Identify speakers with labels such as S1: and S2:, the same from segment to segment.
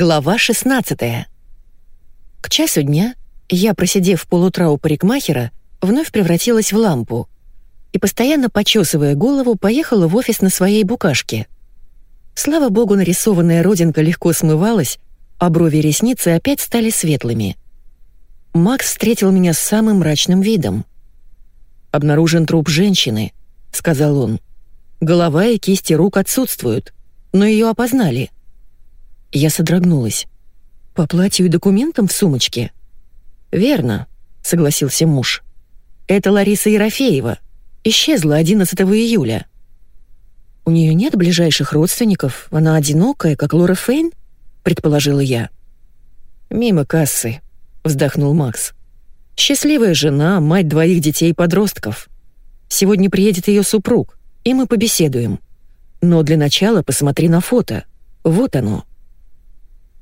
S1: Глава 16 К часу дня я, просидев полутра у парикмахера, вновь превратилась в лампу и, постоянно почесывая голову, поехала в офис на своей букашке. Слава богу, нарисованная родинка легко смывалась, а брови и ресницы опять стали светлыми. Макс встретил меня с самым мрачным видом. «Обнаружен труп женщины», — сказал он. «Голова и кисти рук отсутствуют, но ее опознали». Я содрогнулась. «По платью и документам в сумочке?» «Верно», — согласился муж. «Это Лариса Ерофеева. Исчезла 11 июля». «У нее нет ближайших родственников, она одинокая, как Лора Фейн?» — предположила я. «Мимо кассы», — вздохнул Макс. «Счастливая жена, мать двоих детей-подростков. Сегодня приедет ее супруг, и мы побеседуем. Но для начала посмотри на фото. Вот оно».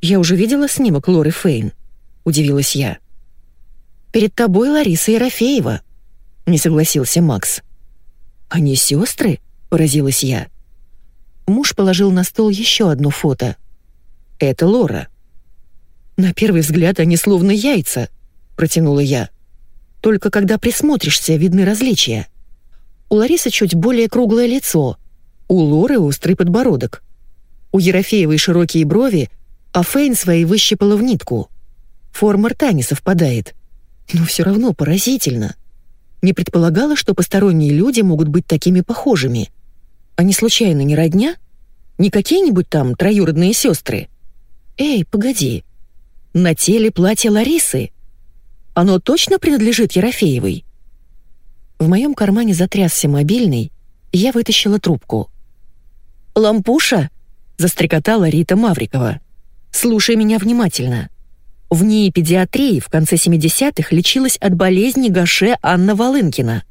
S1: «Я уже видела снимок Лоры Фейн», — удивилась я. «Перед тобой Лариса Ерофеева», — не согласился Макс. «Они сестры?» — поразилась я. Муж положил на стол еще одно фото. «Это Лора». «На первый взгляд они словно яйца», — протянула я. «Только когда присмотришься, видны различия. У Ларисы чуть более круглое лицо, у Лоры острый подбородок. У Ерофеевой широкие брови, а Фейн свои выщипала в нитку. Форма рта не совпадает. Но все равно поразительно. Не предполагала, что посторонние люди могут быть такими похожими. Они случайно не родня? Не какие-нибудь там троюродные сестры? Эй, погоди. На теле платье Ларисы. Оно точно принадлежит Ерофеевой? В моем кармане затрясся мобильный, я вытащила трубку. «Лампуша?» — застрекотала Рита Маврикова. «Слушай меня внимательно. В ней педиатрии в конце 70-х лечилась от болезни Гаше Анна Волынкина.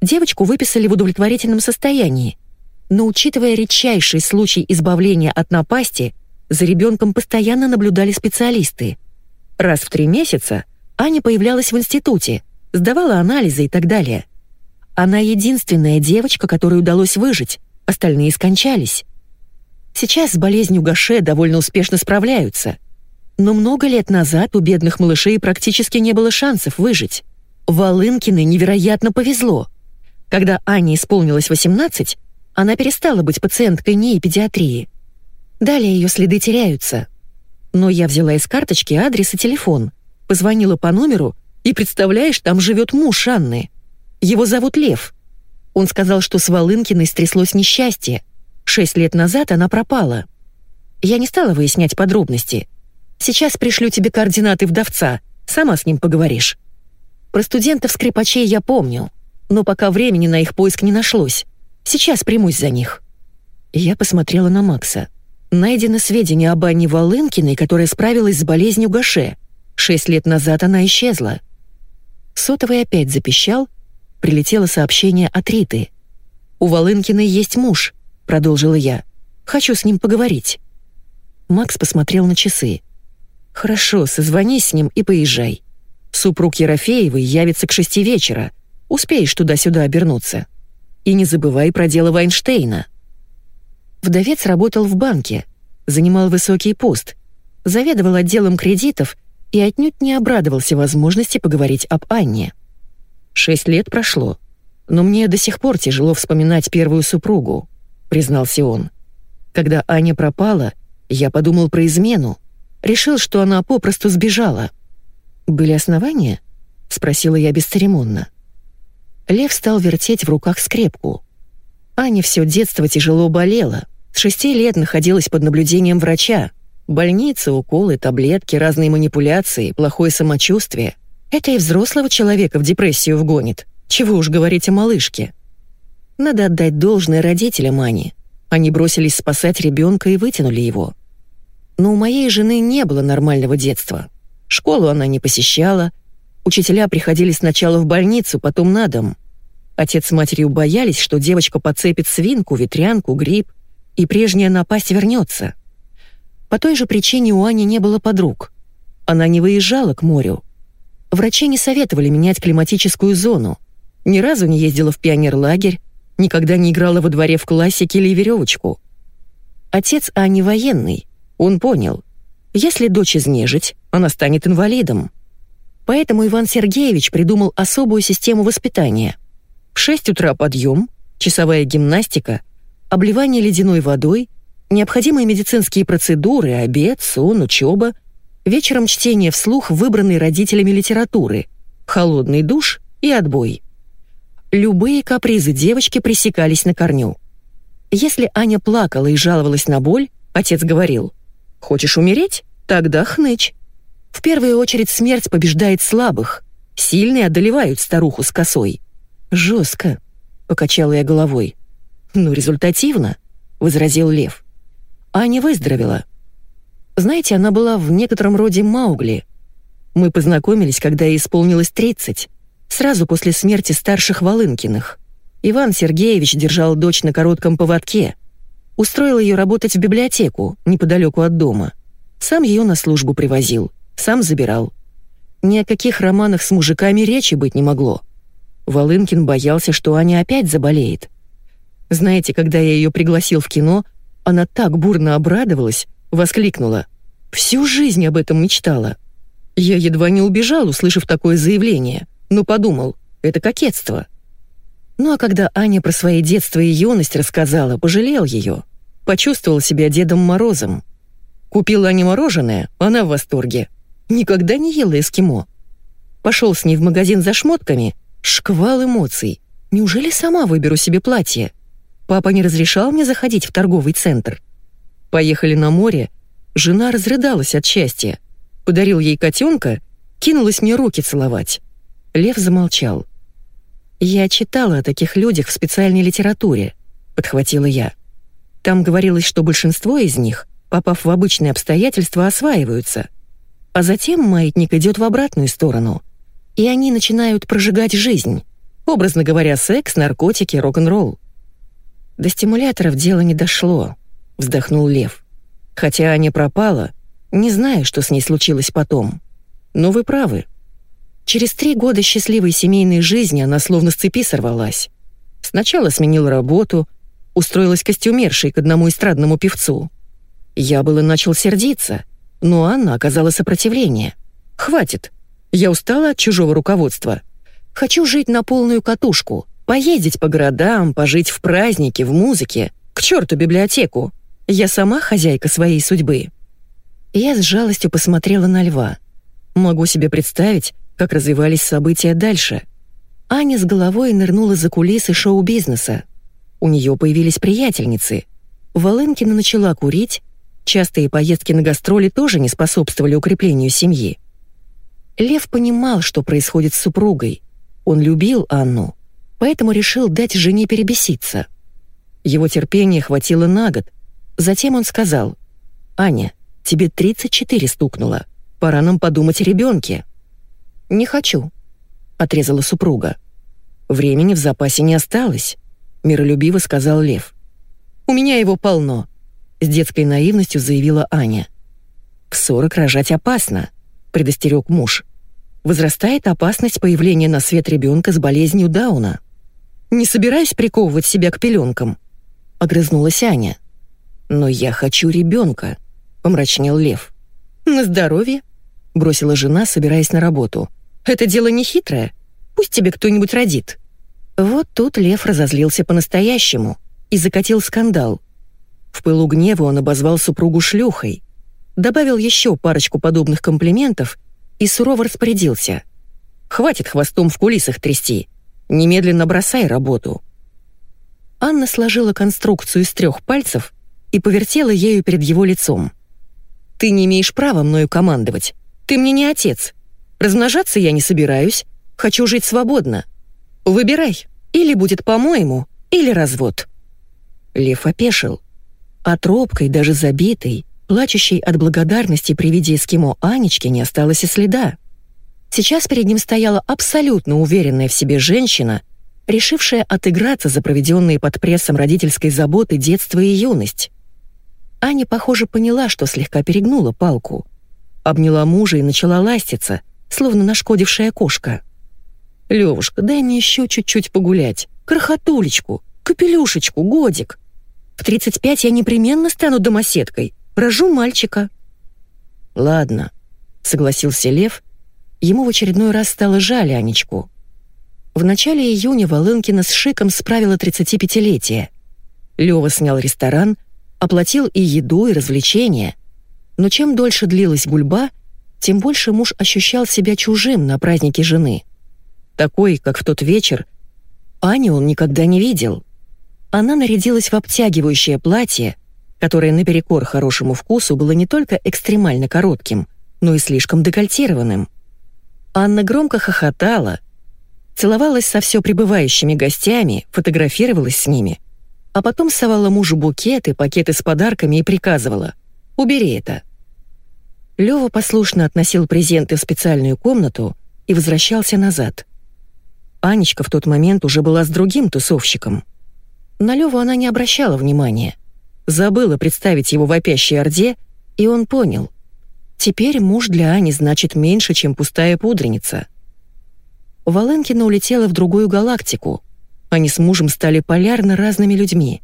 S1: Девочку выписали в удовлетворительном состоянии, но учитывая редчайший случай избавления от напасти, за ребенком постоянно наблюдали специалисты. Раз в три месяца Аня появлялась в институте, сдавала анализы и так далее. Она единственная девочка, которой удалось выжить, остальные скончались. Сейчас с болезнью Гаше довольно успешно справляются — но много лет назад у бедных малышей практически не было шансов выжить. Волынкиной невероятно повезло. Когда Ане исполнилось 18, она перестала быть пациенткой НИИ педиатрии. Далее ее следы теряются. Но я взяла из карточки адрес и телефон, позвонила по номеру, и, представляешь, там живет муж Анны. Его зовут Лев. Он сказал, что с Волынкиной стряслось несчастье. Шесть лет назад она пропала. Я не стала выяснять подробности — Сейчас пришлю тебе координаты вдовца, сама с ним поговоришь. Про студентов-скрипачей я помню, но пока времени на их поиск не нашлось. Сейчас примусь за них». Я посмотрела на Макса. Найдено сведения об Анне Волынкиной, которая справилась с болезнью Гаше. Шесть лет назад она исчезла. Сотовый опять запищал, прилетело сообщение от Риты. «У Волынкиной есть муж», — продолжила я. «Хочу с ним поговорить». Макс посмотрел на часы. «Хорошо, созвонись с ним и поезжай. Супруг Ерофеевой явится к шести вечера. Успеешь туда-сюда обернуться. И не забывай про дело Вайнштейна». Вдовец работал в банке, занимал высокий пост, заведовал отделом кредитов и отнюдь не обрадовался возможности поговорить об Анне. «Шесть лет прошло, но мне до сих пор тяжело вспоминать первую супругу», — признался он. «Когда Аня пропала, я подумал про измену, Решил, что она попросту сбежала. «Были основания?» — спросила я бесцеремонно. Лев стал вертеть в руках скрепку. Аня все детство тяжело болела. С шести лет находилась под наблюдением врача. Больница, уколы, таблетки, разные манипуляции, плохое самочувствие. Это и взрослого человека в депрессию вгонит. Чего уж говорить о малышке. Надо отдать должное родителям Ани. Они бросились спасать ребенка и вытянули его. Но у моей жены не было нормального детства. Школу она не посещала. Учителя приходили сначала в больницу, потом на дом. Отец с матерью боялись, что девочка подцепит свинку, ветрянку, грипп, и прежняя напасть вернется. По той же причине у Ани не было подруг. Она не выезжала к морю. Врачи не советовали менять климатическую зону. Ни разу не ездила в пионерлагерь, никогда не играла во дворе в классике или веревочку. Отец Ани военный, он понял. Если дочь изнежить, она станет инвалидом. Поэтому Иван Сергеевич придумал особую систему воспитания. В 6 утра подъем, часовая гимнастика, обливание ледяной водой, необходимые медицинские процедуры, обед, сон, учеба, вечером чтение вслух выбранной родителями литературы, холодный душ и отбой. Любые капризы девочки пресекались на корню. Если Аня плакала и жаловалась на боль, отец говорил, «Хочешь умереть? Тогда хнычь». В первую очередь смерть побеждает слабых, сильные одолевают старуху с косой. «Жестко», — покачала я головой. «Ну, результативно», — возразил Лев. Аня выздоровела. Знаете, она была в некотором роде Маугли. Мы познакомились, когда ей исполнилось 30, сразу после смерти старших Волынкиных. Иван Сергеевич держал дочь на коротком поводке. Устроил ее работать в библиотеку, неподалеку от дома. Сам ее на службу привозил, сам забирал. Ни о каких романах с мужиками речи быть не могло. Волынкин боялся, что Аня опять заболеет. Знаете, когда я ее пригласил в кино, она так бурно обрадовалась, воскликнула. «Всю жизнь об этом мечтала». Я едва не убежал, услышав такое заявление, но подумал, это кокетство. Ну а когда Аня про свои детство и юность рассказала, пожалел ее. Почувствовал себя Дедом Морозом. Купил Ане мороженое, она в восторге. Никогда не ела эскимо. Пошел с ней в магазин за шмотками, шквал эмоций. Неужели сама выберу себе платье? Папа не разрешал мне заходить в торговый центр. Поехали на море, жена разрыдалась от счастья. Подарил ей котенка, кинулась мне руки целовать. Лев замолчал. «Я читала о таких людях в специальной литературе», — подхватила я. Там говорилось, что большинство из них, попав в обычные обстоятельства, осваиваются. А затем маятник идет в обратную сторону, и они начинают прожигать жизнь. Образно говоря, секс, наркотики, рок-н-ролл. До стимуляторов дело не дошло, вздохнул Лев. Хотя Аня пропала, не знаю, что с ней случилось потом. Но вы правы. Через три года счастливой семейной жизни она словно с цепи сорвалась. Сначала сменила работу, устроилась костюмершей к одному эстрадному певцу. Я было начал сердиться, но Анна оказала сопротивление. «Хватит. Я устала от чужого руководства. Хочу жить на полную катушку, поездить по городам, пожить в празднике, в музыке. К черту библиотеку. Я сама хозяйка своей судьбы». Я с жалостью посмотрела на льва. Могу себе представить, как развивались события дальше. Аня с головой нырнула за кулисы шоу-бизнеса. У нее появились приятельницы. Волынкина начала курить, частые поездки на гастроли тоже не способствовали укреплению семьи. Лев понимал, что происходит с супругой. Он любил Анну, поэтому решил дать жене перебеситься. Его терпения хватило на год. Затем он сказал, «Аня, тебе 34 стукнуло. Пора нам подумать о ребенке». «Не хочу», — отрезала супруга. «Времени в запасе не осталось», — миролюбиво сказал Лев. «У меня его полно», — с детской наивностью заявила Аня. «В сорок рожать опасно», — предостерег муж. «Возрастает опасность появления на свет ребенка с болезнью Дауна». «Не собираюсь приковывать себя к пеленкам», — огрызнулась Аня. «Но я хочу ребенка», — помрачнел Лев. «На здоровье», — бросила жена, собираясь на работу. Это дело не хитрое. Пусть тебе кто-нибудь родит». Вот тут Лев разозлился по-настоящему и закатил скандал. В пылу гнева он обозвал супругу шлюхой, добавил еще парочку подобных комплиментов и сурово распорядился. «Хватит хвостом в кулисах трясти. Немедленно бросай работу». Анна сложила конструкцию из трех пальцев и повертела ею перед его лицом. «Ты не имеешь права мною командовать. Ты мне не отец. Размножаться я не собираюсь, хочу жить свободно. Выбирай, или будет по-моему, или развод». Лев опешил. От робкой, даже забитой, плачущей от благодарности при виде эскимо Анечки не осталось и следа. Сейчас перед ним стояла абсолютно уверенная в себе женщина, решившая отыграться за проведенные под прессом родительской заботы детство и юность. Аня, похоже, поняла, что слегка перегнула палку. Обняла мужа и начала ластиться — словно нашкодившая кошка. «Левушка, дай мне еще чуть-чуть погулять. Крохотулечку, капелюшечку, годик. В 35 я непременно стану домоседкой, рожу мальчика». «Ладно», — согласился Лев. Ему в очередной раз стало жаль Анечку. В начале июня Волынкина с Шиком справила 35-летие. Лёва снял ресторан, оплатил и еду, и развлечения. Но чем дольше длилась гульба, тем больше муж ощущал себя чужим на празднике жены. Такой, как в тот вечер, Аню он никогда не видел. Она нарядилась в обтягивающее платье, которое наперекор хорошему вкусу было не только экстремально коротким, но и слишком декольтированным. Анна громко хохотала, целовалась со все прибывающими гостями, фотографировалась с ними, а потом совала мужу букеты, пакеты с подарками и приказывала «Убери это». Лёва послушно относил презенты в специальную комнату и возвращался назад. Анечка в тот момент уже была с другим тусовщиком. На Лёву она не обращала внимания. Забыла представить его вопящей орде, и он понял. Теперь муж для Ани значит меньше, чем пустая пудреница. Валенкина улетела в другую галактику. Они с мужем стали полярно разными людьми.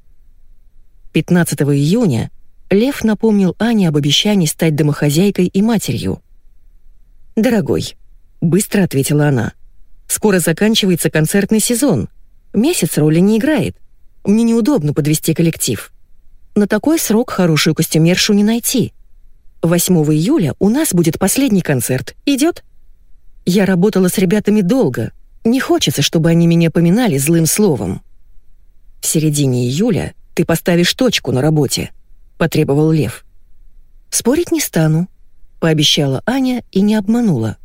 S1: 15 июня Лев напомнил Ане об обещании стать домохозяйкой и матерью. «Дорогой», — быстро ответила она, — «скоро заканчивается концертный сезон. Месяц роли не играет. Мне неудобно подвести коллектив. На такой срок хорошую костюмершу не найти. 8 июля у нас будет последний концерт. Идет? Я работала с ребятами долго. Не хочется, чтобы они меня поминали злым словом. В середине июля ты поставишь точку на работе, потребовал Лев. Спорить не стану, пообещала Аня и не обманула.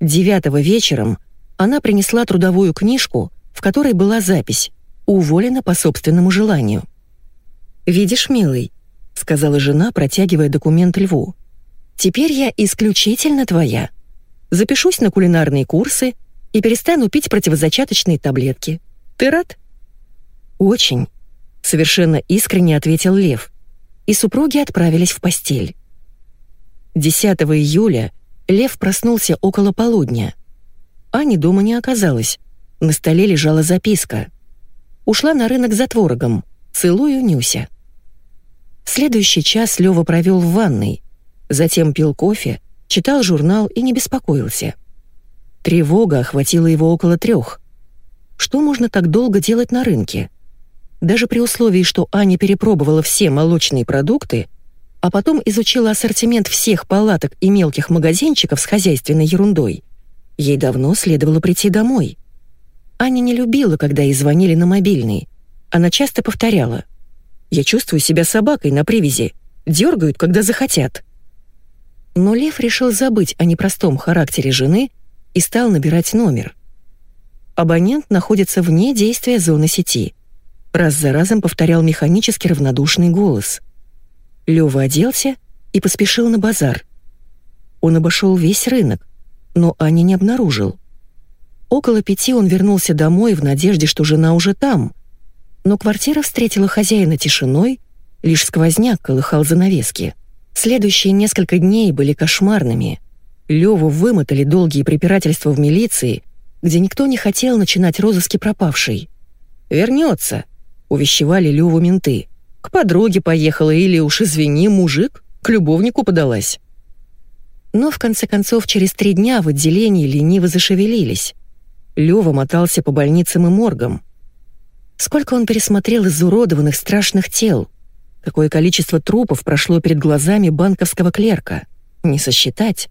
S1: Девятого вечером она принесла трудовую книжку, в которой была запись «Уволена по собственному желанию». «Видишь, милый», — сказала жена, протягивая документ Льву. «Теперь я исключительно твоя. Запишусь на кулинарные курсы и перестану пить противозачаточные таблетки. Ты рад?» «Очень», — совершенно искренне ответил Лев. И супруги отправились в постель. 10 июля Лев проснулся около полудня. Ани дома не оказалось. На столе лежала записка. Ушла на рынок за творогом. Целую Нюся. Следующий час Лёва провел в ванной, затем пил кофе, читал журнал и не беспокоился. Тревога охватила его около трех. Что можно так долго делать на рынке? Даже при условии, что Аня перепробовала все молочные продукты, а потом изучила ассортимент всех палаток и мелких магазинчиков с хозяйственной ерундой, ей давно следовало прийти домой. Аня не любила, когда ей звонили на мобильный. Она часто повторяла я чувствую себя собакой на привязи. Дергают, когда захотят. Но Лев решил забыть о непростом характере жены и стал набирать номер. Абонент находится вне действия зоны сети. Раз за разом повторял механически равнодушный голос. Лёва оделся и поспешил на базар. Он обошел весь рынок, но Ани не обнаружил. Около пяти он вернулся домой в надежде, что жена уже там — но квартира встретила хозяина тишиной, лишь сквозняк колыхал занавески. Следующие несколько дней были кошмарными. Леву вымотали долгие препирательства в милиции, где никто не хотел начинать розыски пропавшей. «Вернется», — увещевали Леву менты. «К подруге поехала или уж, извини, мужик, к любовнику подалась». Но в конце концов через три дня в отделении лениво зашевелились. Лёва мотался по больницам и моргам. Сколько он пересмотрел изуродованных страшных тел. Какое количество трупов прошло перед глазами банковского клерка. Не сосчитать.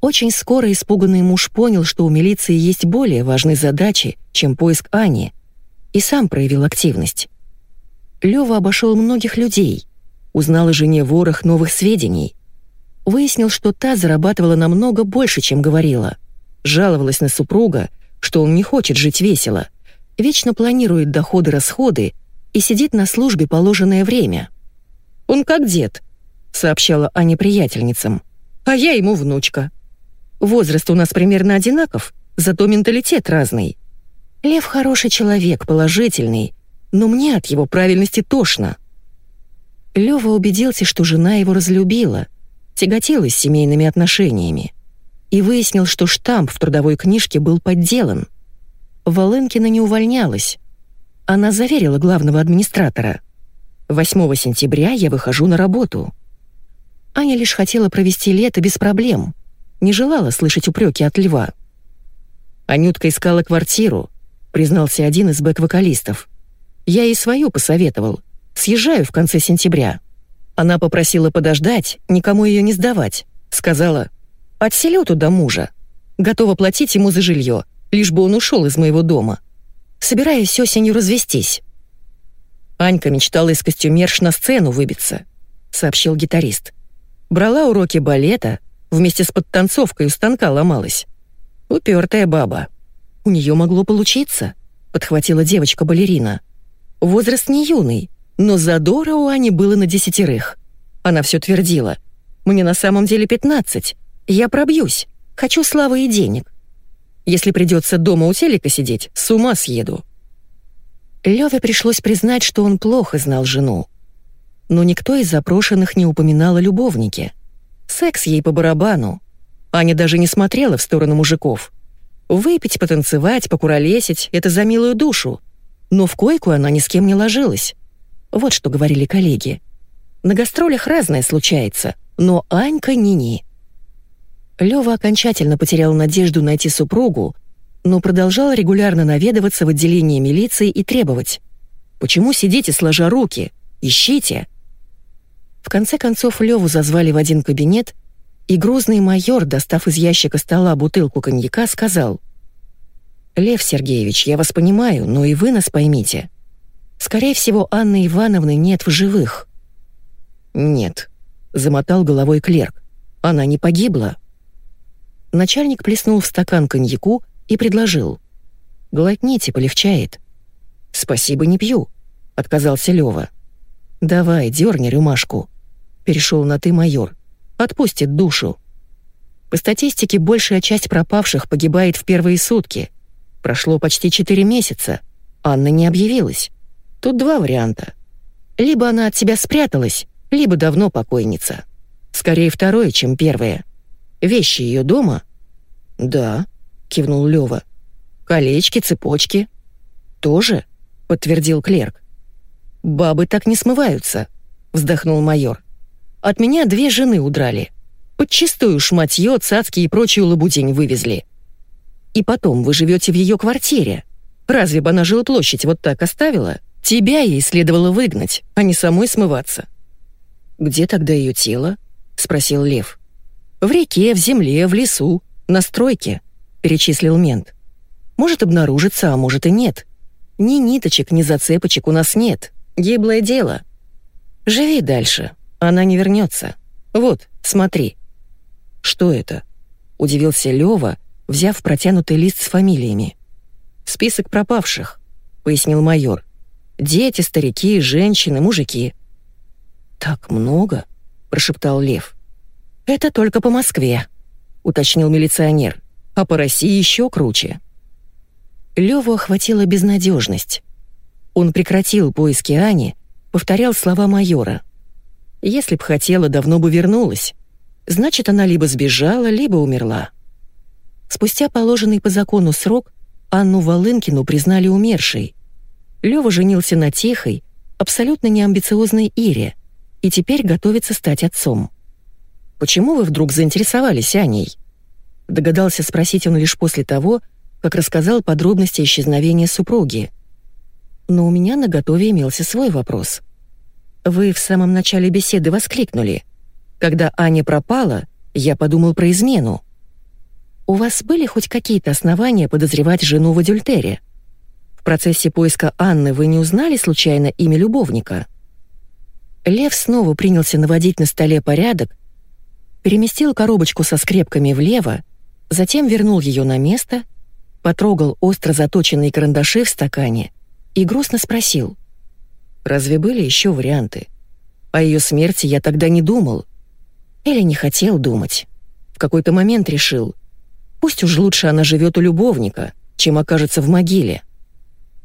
S1: Очень скоро испуганный муж понял, что у милиции есть более важные задачи, чем поиск Ани, и сам проявил активность. Лёва обошел многих людей, узнал о жене ворох новых сведений. Выяснил, что та зарабатывала намного больше, чем говорила. Жаловалась на супруга, что он не хочет жить весело — вечно планирует доходы-расходы и сидит на службе положенное время. «Он как дед», — сообщала Аня приятельницам, «а я ему внучка. Возраст у нас примерно одинаков, зато менталитет разный. Лев хороший человек, положительный, но мне от его правильности тошно». Лёва убедился, что жена его разлюбила, тяготилась семейными отношениями и выяснил, что штамп в трудовой книжке был подделан. Волынкина не увольнялась. Она заверила главного администратора. 8 сентября я выхожу на работу. Аня лишь хотела провести лето без проблем, не желала слышать упреки от льва. «Анютка искала квартиру», — признался один из бэк-вокалистов. «Я ей свою посоветовал. Съезжаю в конце сентября». Она попросила подождать, никому ее не сдавать. Сказала, «Отселю туда мужа. Готова платить ему за жилье, лишь бы он ушел из моего дома. Собираюсь осенью развестись». Анька мечтала из костюмерш на сцену выбиться, сообщил гитарист. Брала уроки балета, вместе с подтанцовкой у станка ломалась. Упертая баба. У нее могло получиться, подхватила девочка-балерина. Возраст не юный, но задора у Ани было на десятерых. Она все твердила. «Мне на самом деле пятнадцать. Я пробьюсь. Хочу славы и денег. Если придется дома у телека сидеть, с ума съеду». Леве пришлось признать, что он плохо знал жену. Но никто из запрошенных не упоминал о любовнике. Секс ей по барабану. Аня даже не смотрела в сторону мужиков. Выпить, потанцевать, покуролесить — это за милую душу. Но в койку она ни с кем не ложилась. Вот что говорили коллеги. На гастролях разное случается, но Анька ни-ни. Лёва окончательно потерял надежду найти супругу, но продолжал регулярно наведываться в отделение милиции и требовать. «Почему сидите сложа руки? Ищите!» В конце концов Леву зазвали в один кабинет, и грозный майор, достав из ящика стола бутылку коньяка, сказал «Лев Сергеевич, я вас понимаю, но и вы нас поймите. Скорее всего, Анны Ивановны нет в живых». «Нет», — замотал головой клерк. «Она не погибла». Начальник плеснул в стакан коньяку и предложил. «Глотните, полегчает». «Спасибо, не пью», — отказался Лёва. «Давай, дерни рюмашку», — перешел на «ты, майор». «Отпустит душу». По статистике, большая часть пропавших погибает в первые сутки. Прошло почти четыре месяца. Анна не объявилась. Тут два варианта. Либо она от тебя спряталась, либо давно покойница. Скорее второе, чем первое. Вещи ее дома? Да, кивнул Лёва. Колечки, цепочки. Тоже, подтвердил клерк. «Бабы так не смываются», — вздохнул майор. «От меня две жены удрали. Подчистую шматье, цацки и прочую лабудень вывезли. И потом вы живете в ее квартире. Разве бы она жилплощадь вот так оставила? Тебя ей следовало выгнать, а не самой смываться». «Где тогда ее тело?» — спросил Лев. «В реке, в земле, в лесу, на стройке», — перечислил мент. «Может обнаружиться, а может и нет. Ни ниточек, ни зацепочек у нас нет. Гиблое дело. Живи дальше, она не вернется. Вот, смотри. Что это? Удивился Лева, взяв протянутый лист с фамилиями. Список пропавших, пояснил майор. Дети, старики, женщины, мужики. Так много, прошептал Лев. Это только по Москве, уточнил милиционер. А по России еще круче. Леву охватила безнадежность. Он прекратил поиски Ани, повторял слова майора. Если б хотела, давно бы вернулась. Значит, она либо сбежала, либо умерла. Спустя положенный по закону срок Анну Волынкину признали умершей. Лёва женился на тихой, абсолютно неамбициозной Ире и теперь готовится стать отцом. «Почему вы вдруг заинтересовались Аней?» Догадался спросить он лишь после того, как рассказал подробности исчезновения супруги — но у меня на готове имелся свой вопрос. Вы в самом начале беседы воскликнули. Когда Аня пропала, я подумал про измену. У вас были хоть какие-то основания подозревать жену в адюльтере? В процессе поиска Анны вы не узнали случайно имя любовника? Лев снова принялся наводить на столе порядок, переместил коробочку со скрепками влево, затем вернул ее на место, потрогал остро заточенные карандаши в стакане и грустно спросил. «Разве были еще варианты? О ее смерти я тогда не думал. Или не хотел думать. В какой-то момент решил, пусть уж лучше она живет у любовника, чем окажется в могиле.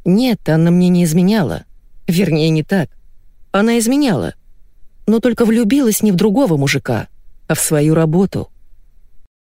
S1: Нет, Анна мне не изменяла. Вернее, не так. Она изменяла. Но только влюбилась не в другого мужика, а в свою работу —